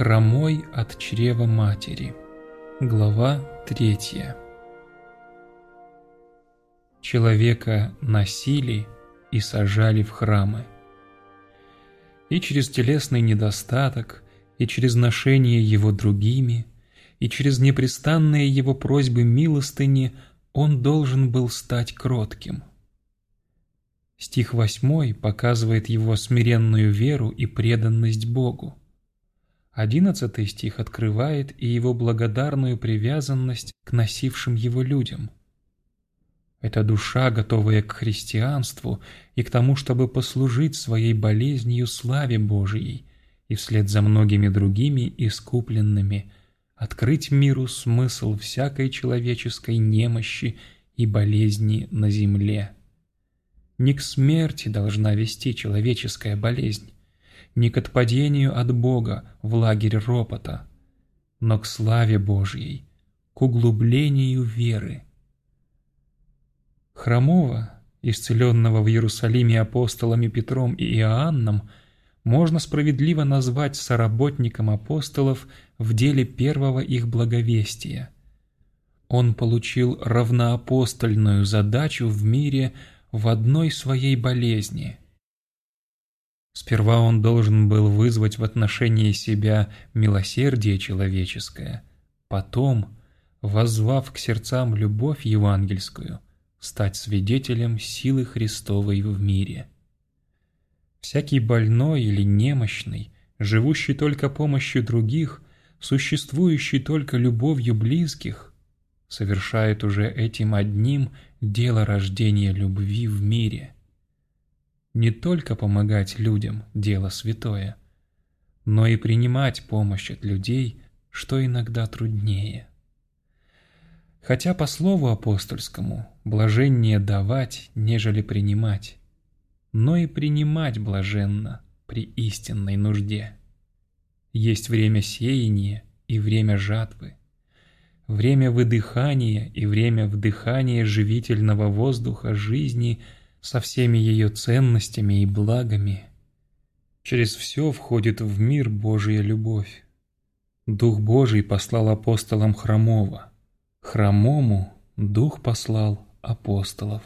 Хромой от чрева матери. Глава третья. Человека носили и сажали в храмы. И через телесный недостаток, и через ношение его другими, и через непрестанные его просьбы милостыни он должен был стать кротким. Стих восьмой показывает его смиренную веру и преданность Богу. Одиннадцатый стих открывает и его благодарную привязанность к носившим его людям. Это душа, готовая к христианству и к тому, чтобы послужить своей болезнью славе Божией и вслед за многими другими искупленными открыть миру смысл всякой человеческой немощи и болезни на земле. Не к смерти должна вести человеческая болезнь, не к отпадению от Бога в лагерь ропота, но к славе Божьей, к углублению веры. Хромого, исцеленного в Иерусалиме апостолами Петром и Иоанном, можно справедливо назвать соработником апостолов в деле первого их благовестия. Он получил равноапостольную задачу в мире в одной своей болезни – Сперва он должен был вызвать в отношении себя милосердие человеческое, потом, воззвав к сердцам любовь евангельскую, стать свидетелем силы Христовой в мире. Всякий больной или немощный, живущий только помощью других, существующий только любовью близких, совершает уже этим одним дело рождения любви в мире – не только помогать людям – дело святое, но и принимать помощь от людей, что иногда труднее. Хотя по слову апостольскому блаженнее давать, нежели принимать, но и принимать блаженно при истинной нужде. Есть время сеяния и время жатвы, время выдыхания и время вдыхания живительного воздуха жизни – со всеми ее ценностями и благами. Через все входит в мир Божья любовь. Дух Божий послал апостолам Хромова. Хромому Дух послал апостолов.